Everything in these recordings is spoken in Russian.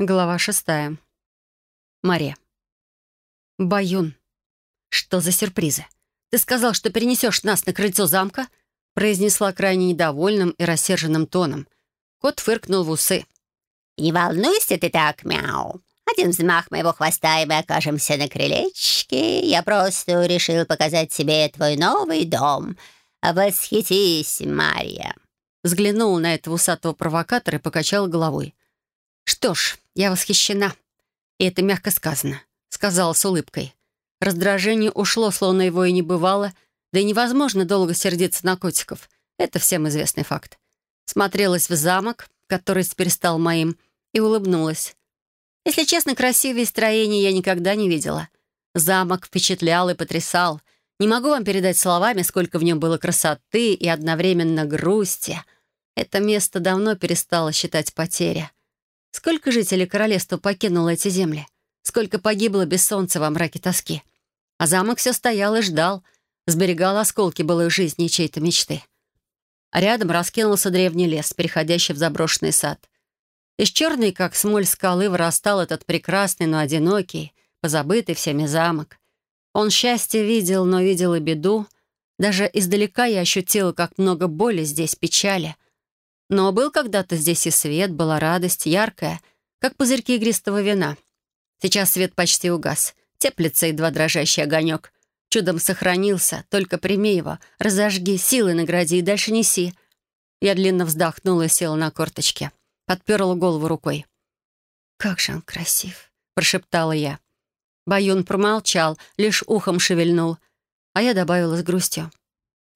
Глава шестая. Мария. «Баюн, что за сюрпризы? Ты сказал, что перенесешь нас на крыльцо замка?» произнесла крайне недовольным и рассерженным тоном. Кот фыркнул в усы. «Не волнуйся ты так, мяу. Один взмах моего хвоста, и мы окажемся на крылечке. Я просто решил показать тебе твой новый дом. Восхитись, Мария!» Взглянул на этого усатого провокатора и покачал головой. «Что ж, я восхищена. И это мягко сказано», — сказала с улыбкой. Раздражение ушло, словно его и не бывало, да и невозможно долго сердиться на котиков. Это всем известный факт. Смотрелась в замок, который теперь стал моим, и улыбнулась. Если честно, красивее строения я никогда не видела. Замок впечатлял и потрясал. Не могу вам передать словами, сколько в нем было красоты и одновременно грусти. Это место давно перестало считать потеря. Сколько жителей королевства покинуло эти земли? Сколько погибло без солнца во мраке тоски? А замок все стоял и ждал, сберегал осколки былой жизни и чьей-то мечты. А рядом раскинулся древний лес, переходящий в заброшенный сад. Из черной, как смоль скалы, вырастал этот прекрасный, но одинокий, позабытый всеми замок. Он счастье видел, но видел и беду. Даже издалека я ощутила, как много боли здесь, печали — но был когда-то здесь и свет, была радость, яркая, как пузырьки игристого вина. Сейчас свет почти угас. Теплится едва дрожащий огонек. Чудом сохранился, только прими его, разожги, силы награди и дальше неси. Я длинно вздохнула и села на корточке. Подперла голову рукой. «Как же он красив!» — прошептала я. Баюн промолчал, лишь ухом шевельнул, а я добавила с грустью.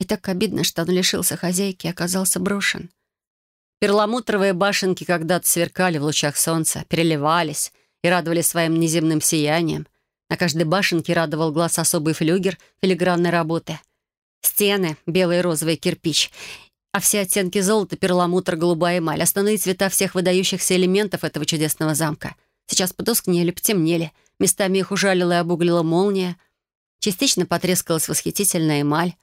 И так обидно, что он лишился хозяйки и оказался брошен. Перламутровые башенки когда-то сверкали в лучах солнца, переливались и радовали своим неземным сиянием. На каждой башенке радовал глаз особый флюгер филигранной работы. Стены — белый и розовый кирпич, а все оттенки золота, перламутр, голубая эмаль, основные цвета всех выдающихся элементов этого чудесного замка. Сейчас потускнели, потемнели, местами их ужалила и обуглила молния. Частично потрескалась восхитительная эмаль.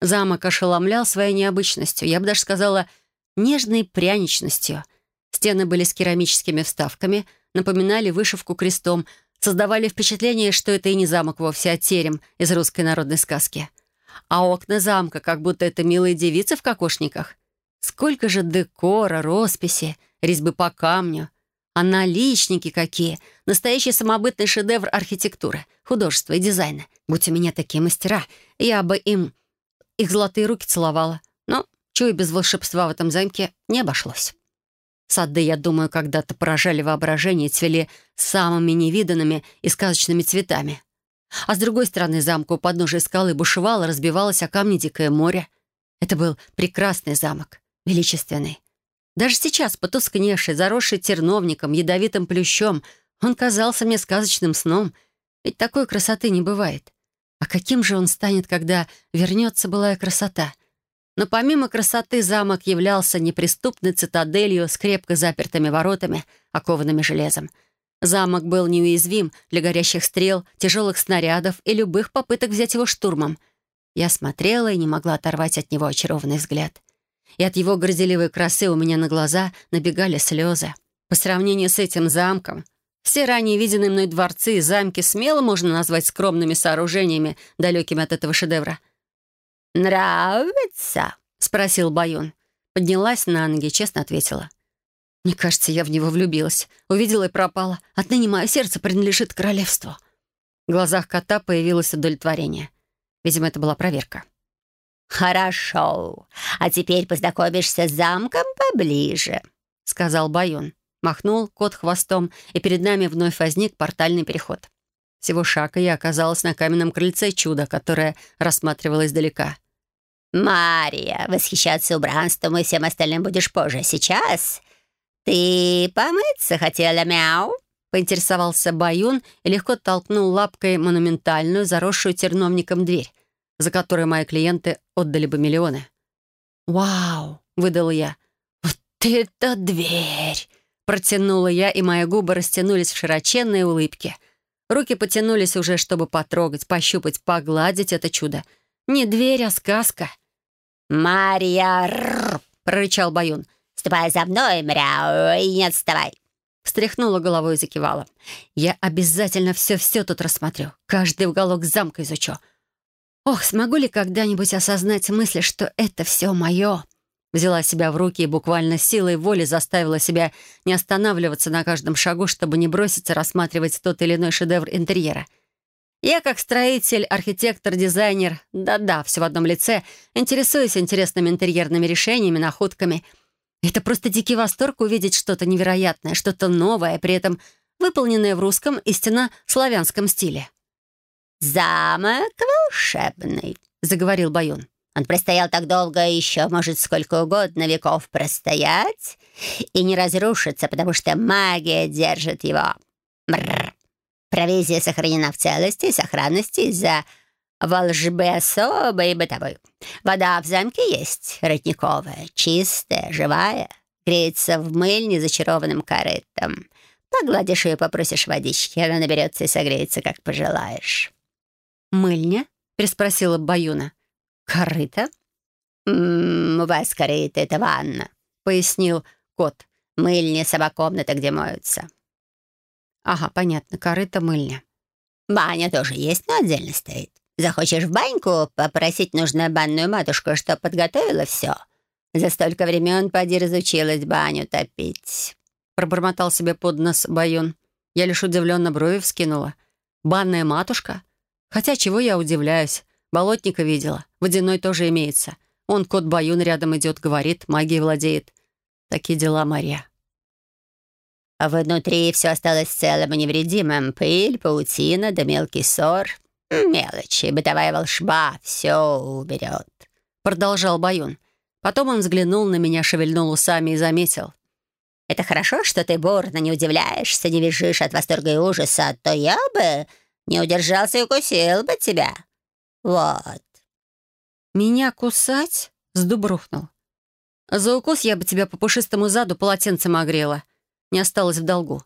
Замок ошеломлял своей необычностью. Я бы даже сказала — нежной пряничностью. Стены были с керамическими вставками, напоминали вышивку крестом, создавали впечатление, что это и не замок вовсе, а терем из русской народной сказки. А окна замка, как будто это милые девицы в кокошниках. Сколько же декора, росписи, резьбы по камню. А наличники какие! Настоящий самобытный шедевр архитектуры, художества и дизайна. Будь у меня такие мастера, я бы им их золотые руки целовала. Но Чую, без волшебства в этом замке не обошлось. Сады, я думаю, когда-то поражали воображение и цвели самыми невиданными и сказочными цветами. А с другой стороны замка у подножия скалы бушевало, разбивалось о камни дикое море. Это был прекрасный замок, величественный. Даже сейчас, потускневший, заросший терновником, ядовитым плющом, он казался мне сказочным сном, ведь такой красоты не бывает. А каким же он станет, когда вернется былая красота — но помимо красоты замок являлся неприступной цитаделью с крепко запертыми воротами, окованными железом. Замок был неуязвим для горящих стрел, тяжелых снарядов и любых попыток взять его штурмом. Я смотрела и не могла оторвать от него очарованный взгляд. И от его горделивой красы у меня на глаза набегали слезы. По сравнению с этим замком, все ранее виденные мной дворцы и замки смело можно назвать скромными сооружениями, далекими от этого шедевра — «Нравится?» — спросил Байон. Поднялась на ноги, честно ответила. «Мне кажется, я в него влюбилась. Увидела и пропала. Отныне мое сердце принадлежит королевству». В глазах кота появилось удовлетворение. Видимо, это была проверка. «Хорошо. А теперь познакомишься с замком поближе», — сказал Байон. Махнул кот хвостом, и перед нами вновь возник портальный переход. Всего шага я оказалась на каменном крыльце чуда, которое рассматривала издалека. «Мария, восхищаться убранством и всем остальным будешь позже. Сейчас ты помыться хотела, мяу?» Поинтересовался Баюн и легко толкнул лапкой монументальную, заросшую терновником дверь, за которой мои клиенты отдали бы миллионы. «Вау!» — выдала я. «Вот это дверь!» Протянула я, и мои губы растянулись в широченные улыбки. Руки потянулись уже, чтобы потрогать, пощупать, погладить это чудо. Не дверь, а сказка. «Марья!» — прорычал Баюн. «Ступай за мной, мряу, и не отставай!» встряхнула головой и закивала. «Я обязательно все-все тут рассмотрю. Каждый уголок замка изучу. Ох, смогу ли когда-нибудь осознать мысли, что это все мое?» Взяла себя в руки и буквально силой воли заставила себя не останавливаться на каждом шагу, чтобы не броситься рассматривать тот или иной шедевр интерьера. Я как строитель, архитектор, дизайнер, да-да, все в одном лице, интересуюсь интересными интерьерными решениями, находками. Это просто дикий восторг увидеть что-то невероятное, что-то новое, при этом выполненное в русском, истинно славянском стиле. «Замок волшебный», — заговорил Баюн. Он простоял так долго, еще может сколько угодно веков простоять и не разрушится, потому что магия держит его. Бррр. Провизия сохранена в целости и сохранности из-за волжбы особой и бытовой. Вода в замке есть, родниковая, чистая, живая, греется в мыльне зачарованным корытом. Погладишь ее, попросишь водички, она наберется и согреется, как пожелаешь. «Мыльня?» — переспросила Баюна. «Корыто?» «М -м, «У вас корыто — это ванна», — пояснил кот. «Мыльня — собакомната, где моются». «Ага, понятно, корыто, мыльня». «Баня тоже есть, но отдельно стоит. Захочешь в баньку, попросить нужно банную матушку, что подготовила все. За столько времен поди разучилась баню топить». Пробормотал себе под нос Баюн. Я лишь удивленно брови вскинула. «Банная матушка? Хотя чего я удивляюсь? Болотника видела. Водяной тоже имеется. Он, кот Баюн, рядом идет, говорит, магией владеет. Такие дела, Мария. А внутри все осталось целым и невредимым. Пыль, паутина да мелкий ссор. Мелочи, бытовая волшба все уберет. Продолжал Баюн. Потом он взглянул на меня, шевельнул усами и заметил. «Это хорошо, что ты бурно не удивляешься, не визжишь от восторга и ужаса, а то я бы не удержался и укусил бы тебя. Вот». «Меня кусать?» — сдубрухнул. «За укус я бы тебя по пушистому заду полотенцем огрела. Не осталось в долгу».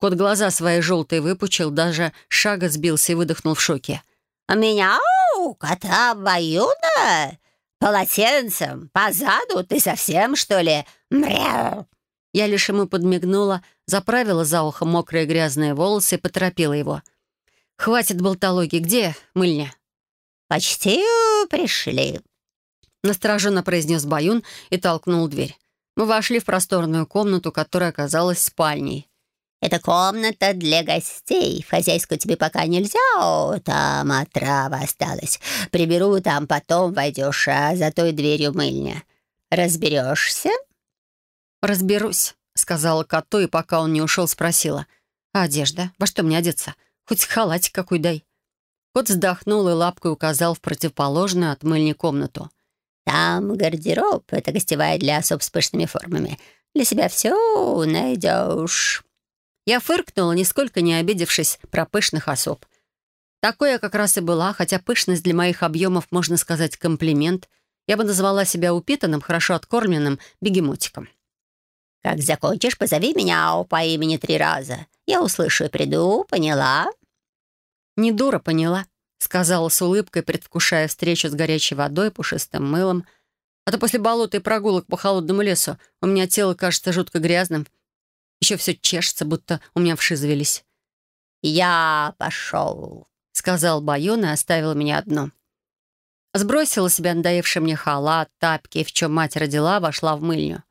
Кот глаза свои желтые выпучил, даже шага сбился и выдохнул в шоке. «А меня, у кота Баюна? Полотенцем? По заду? Ты совсем, что ли? Мряу!» Я лишь ему подмигнула, заправила за ухом мокрые грязные волосы и поторопила его. «Хватит болтологии. Где мыльня?» «Почти пришли», — настороженно произнес Баюн и толкнул дверь. Мы вошли в просторную комнату, которая оказалась спальней. «Это комната для гостей. В хозяйскую тебе пока нельзя, о, там отрава осталась. Приберу, там потом войдешь, а за той дверью мыльня. Разберешься?» «Разберусь», — сказала коту, и пока он не ушел, спросила. «А одежда? Во что мне одеться? Хоть халатик какой дай». Кот вздохнул и лапкой указал в противоположную от мыльни комнату. «Там гардероб. Это гостевая для особ с пышными формами. Для себя все найдешь». Я фыркнула, нисколько не обидевшись про пышных особ. Такой я как раз и была, хотя пышность для моих объемов, можно сказать, комплимент. Я бы назвала себя упитанным, хорошо откормленным бегемотиком. «Как закончишь, позови меня по имени три раза. Я услышу и приду, поняла?» «Не дура, поняла», — сказала с улыбкой, предвкушая встречу с горячей водой, пушистым мылом. «А то после болота и прогулок по холодному лесу у меня тело кажется жутко грязным. Еще все чешется, будто у меня вши завелись». «Я пошел», — сказал Байон и оставил меня одну. Сбросила себя надоевший мне халат, тапки, в чем мать родила, вошла в мыльню.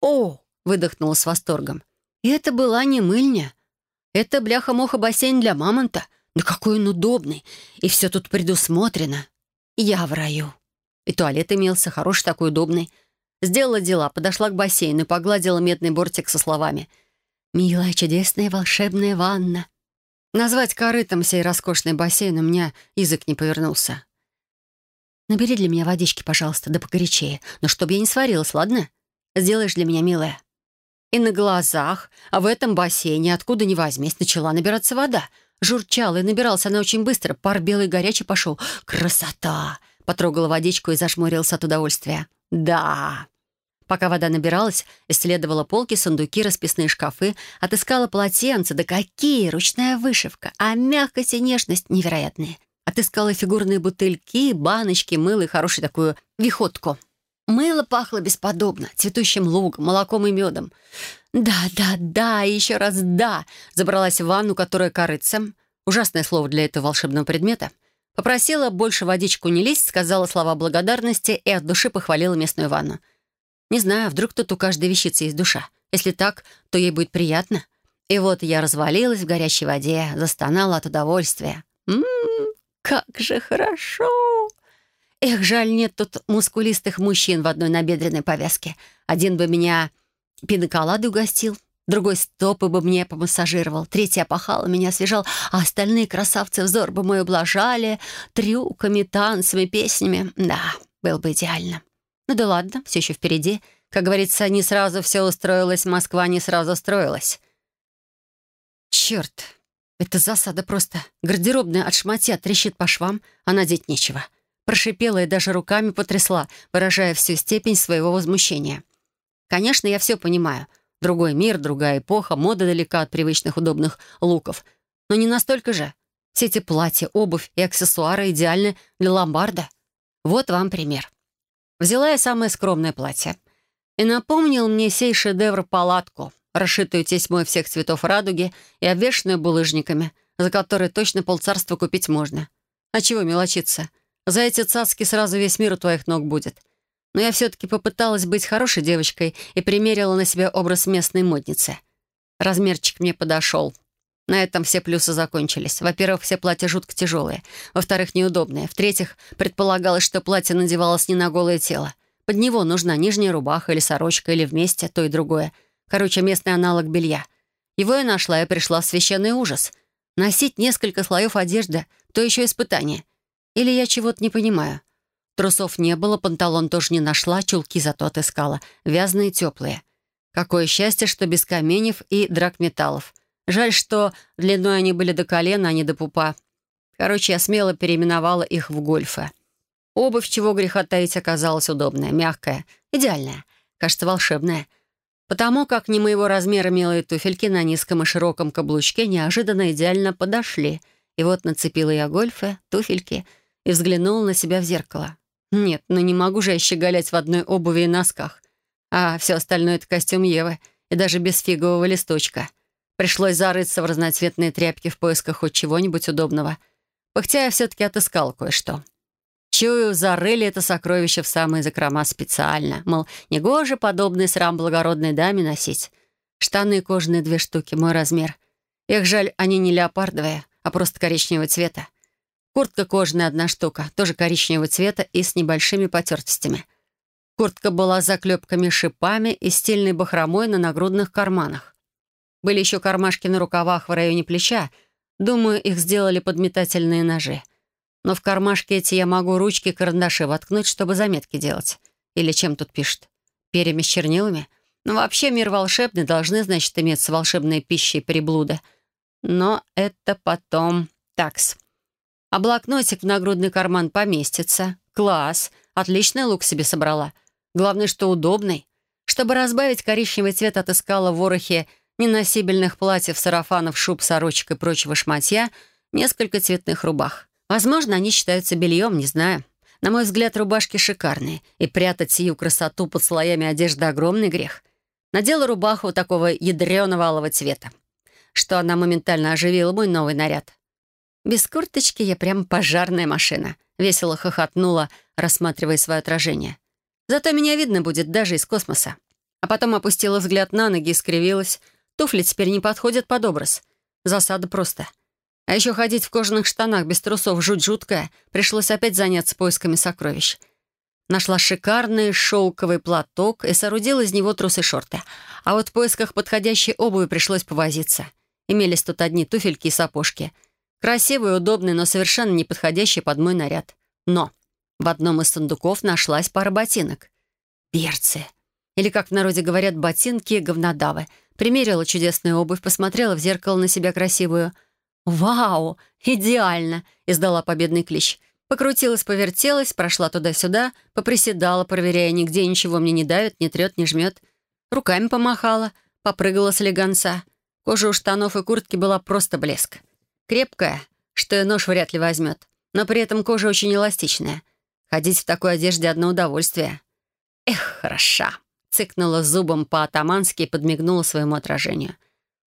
«О!» — выдохнула с восторгом. И это была не мыльня. Это бляха-муха бассейн для мамонта. Да какой он удобный! И все тут предусмотрено. Я в раю. И туалет имелся, хороший такой, удобный. Сделала дела, подошла к бассейну и погладила медный бортик со словами. «Милая, чудесная, волшебная ванна». Назвать корытом сей роскошный бассейн у меня язык не повернулся. «Набери для меня водички, пожалуйста, да погорячее. Но чтобы я не сварилась, ладно? Сделаешь для меня, милая?» И на глазах, а в этом бассейне, откуда ни возьмись, начала набираться вода — Журчала и набиралась она очень быстро. Пар белый горячий пошел. «Красота!» Потрогала водичку и зажмурился от удовольствия. «Да!» Пока вода набиралась, исследовала полки, сундуки, расписные шкафы, отыскала полотенца. Да какие! Ручная вышивка! А мягкость и нежность невероятные. Отыскала фигурные бутыльки, баночки, мыло и хорошую такую виходку. Мыло пахло бесподобно, цветущим лугом, молоком и медом. «Да, да, да, и еще раз да!» Забралась в ванну, которая корыцем. Ужасное слово для этого волшебного предмета. Попросила больше водичку не лезть, сказала слова благодарности и от души похвалила местную ванну. Не знаю, вдруг тут у каждой вещицы есть душа. Если так, то ей будет приятно. И вот я развалилась в горячей воде, застонала от удовольствия. Ммм, как же хорошо! Эх, жаль, нет тут мускулистых мужчин в одной набедренной повязке. Один бы меня пиноколадой угостил, другой стопы бы мне помассажировал, третий опахал, меня освежал, а остальные красавцы взор бы мой ублажали трюками, танцами, песнями. Да, было бы идеально. Ну да ладно, все еще впереди. Как говорится, не сразу все устроилось, Москва не сразу строилась. Черт, это засада просто. Гардеробная от шматья трещит по швам, а надеть нечего. Прошипела и даже руками потрясла, выражая всю степень своего возмущения. Конечно, я все понимаю. Другой мир, другая эпоха, мода далека от привычных удобных луков. Но не настолько же. Все эти платья, обувь и аксессуары идеальны для ломбарда. Вот вам пример. Взяла я самое скромное платье. И напомнил мне сей шедевр палатку, расшитую тесьмой всех цветов радуги и обвешанную булыжниками, за которые точно полцарства купить можно. А чего мелочиться? За эти цацки сразу весь мир у твоих ног будет. Но я все-таки попыталась быть хорошей девочкой и примерила на себя образ местной модницы. Размерчик мне подошел. На этом все плюсы закончились. Во-первых, все платья жутко тяжелые. Во-вторых, неудобные. В-третьих, предполагалось, что платье надевалось не на голое тело. Под него нужна нижняя рубаха или сорочка, или вместе, то и другое. Короче, местный аналог белья. Его я нашла и пришла в священный ужас. Носить несколько слоев одежды — то еще испытание. Или я чего-то не понимаю. Трусов не было, панталон тоже не нашла, чулки зато отыскала. Вязаные, теплые. Какое счастье, что без каменьев и драгметаллов. Жаль, что длиной они были до колена, а не до пупа. Короче, я смело переименовала их в гольфы. Обувь, чего греха таить, оказалась удобная, мягкая, идеальная, кажется, волшебная. Потому как не моего размера милые туфельки на низком и широком каблучке неожиданно идеально подошли. И вот нацепила я гольфы, туфельки и взглянула на себя в зеркало. Нет, ну не могу же я щеголять в одной обуви и носках. А все остальное — это костюм Евы, и даже без фигового листочка. Пришлось зарыться в разноцветные тряпки в поисках хоть чего-нибудь удобного. Пыхтя я все-таки отыскал кое-что. Чую, зарыли это сокровище в самые закрома специально. Мол, негоже подобный срам благородной даме носить. Штаны кожаные две штуки, мой размер. Их жаль, они не леопардовые, а просто коричневого цвета. Куртка кожаная одна штука, тоже коричневого цвета и с небольшими потертостями. Куртка была с заклепками-шипами и стильной бахромой на нагрудных карманах. Были еще кармашки на рукавах в районе плеча. Думаю, их сделали подметательные ножи. Но в кармашке эти я могу ручки и карандаши воткнуть, чтобы заметки делать. Или чем тут пишет? Перьями с чернилами? Ну, вообще, мир волшебный, должны, значит, иметься волшебные пищи и приблуды. Но это потом... Такс. А блокнотик в нагрудный карман поместится. Класс. Отличный лук себе собрала. Главное, что удобный. Чтобы разбавить коричневый цвет, отыскала в ворохе неносибельных платьев, сарафанов, шуб, сорочек и прочего шматья несколько цветных рубах. Возможно, они считаются бельем, не знаю. На мой взгляд, рубашки шикарные, и прятать сию красоту под слоями одежды — огромный грех. Надела рубаху такого ядреного алого цвета, что она моментально оживила мой новый наряд. Без курточки я прям пожарная машина. Весело хохотнула, рассматривая свое отражение. Зато меня видно будет даже из космоса. А потом опустила взгляд на ноги и скривилась. Туфли теперь не подходят под образ. Засада просто — а еще ходить в кожаных штанах без трусов жуть жуткая. Пришлось опять заняться поисками сокровищ. Нашла шикарный шелковый платок и соорудила из него трусы-шорты. А вот в поисках подходящей обуви пришлось повозиться. Имелись тут одни туфельки и сапожки. Красивые, удобные, но совершенно не подходящие под мой наряд. Но в одном из сундуков нашлась пара ботинок. Берцы. Или, как в народе говорят, ботинки-говнодавы. Примерила чудесную обувь, посмотрела в зеркало на себя красивую — «Вау! Идеально!» — издала победный клич. Покрутилась, повертелась, прошла туда-сюда, поприседала, проверяя, нигде ничего мне не давит, не трет, не жмет. Руками помахала, попрыгала с элеганца. Кожа у штанов и куртки была просто блеск. Крепкая, что и нож вряд ли возьмет, но при этом кожа очень эластичная. Ходить в такой одежде — одно удовольствие. Эх, хороша. Цыкнула зубом по-атамански и подмигнула своему отражению.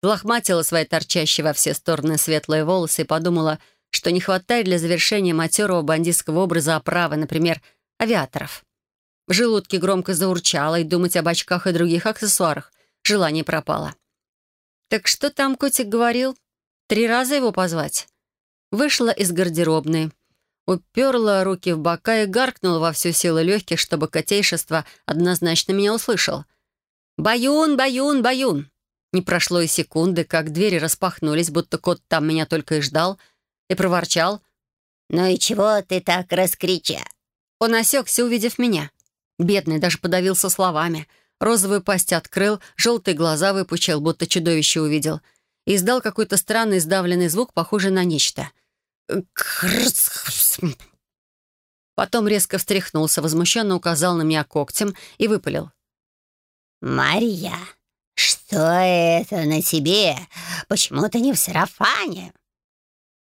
Лохматила свои торчащие во все стороны светлые волосы и подумала, что не хватает для завершения матерого бандитского образа оправы, например, авиаторов. В желудке громко заурчало, и думать об очках и других аксессуарах желание пропало. «Так что там котик говорил? Три раза его позвать?» Вышла из гардеробной, уперла руки в бока и гаркнула во всю силу легких, чтобы котейшество однозначно меня услышал. «Баюн, баюн, баюн!» Не прошло и секунды, как двери распахнулись, будто кот там меня только и ждал, и проворчал. «Ну и чего ты так раскрича?» Он осекся, увидев меня. Бедный даже подавился словами. Розовую пасть открыл, желтые глаза выпучил, будто чудовище увидел. И издал какой-то странный сдавленный звук, похожий на нечто. Потом резко встряхнулся, возмущенно указал на меня когтем и выпалил. «Марья, что это на тебе? Почему ты не в сарафане?»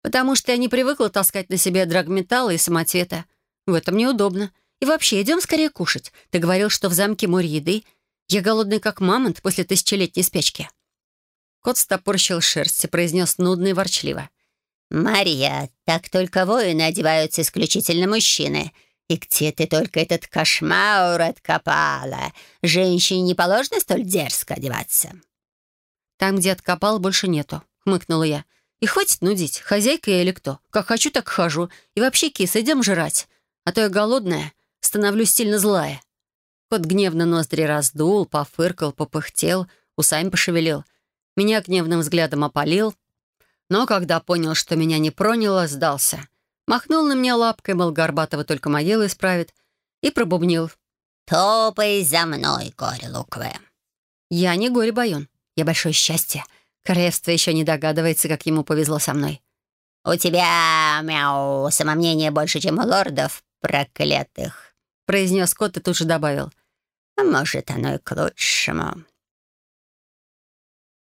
«Потому что я не привыкла таскать на себе драгметаллы и самоцвета. В этом неудобно. И вообще, идем скорее кушать. Ты говорил, что в замке море еды. Я голодный, как мамонт после тысячелетней спячки». Кот стопорщил шерсть и произнес нудно и ворчливо. «Мария, так только воины одеваются исключительно мужчины. И где ты только этот кошмар откопала? Женщине не положено столь дерзко одеваться». «Там, где откопал, больше нету», — хмыкнула я. «И хватит нудить, хозяйка я или кто. Как хочу, так хожу. И вообще, кис, идем жрать. А то я голодная, становлюсь сильно злая». Кот гневно ноздри раздул, пофыркал, попыхтел, усами пошевелил. Меня гневным взглядом опалил. Но когда понял, что меня не проняло, сдался. Махнул на меня лапкой, мол, Горбатова только могилу исправит, и пробубнил. «Топай за мной, горе луковое». «Я не горе-баюн. Я большое счастье. Королевство еще не догадывается, как ему повезло со мной». «У тебя, мяу, самомнение больше, чем у лордов проклятых», произнес кот и тут же добавил. «Может, оно и к лучшему.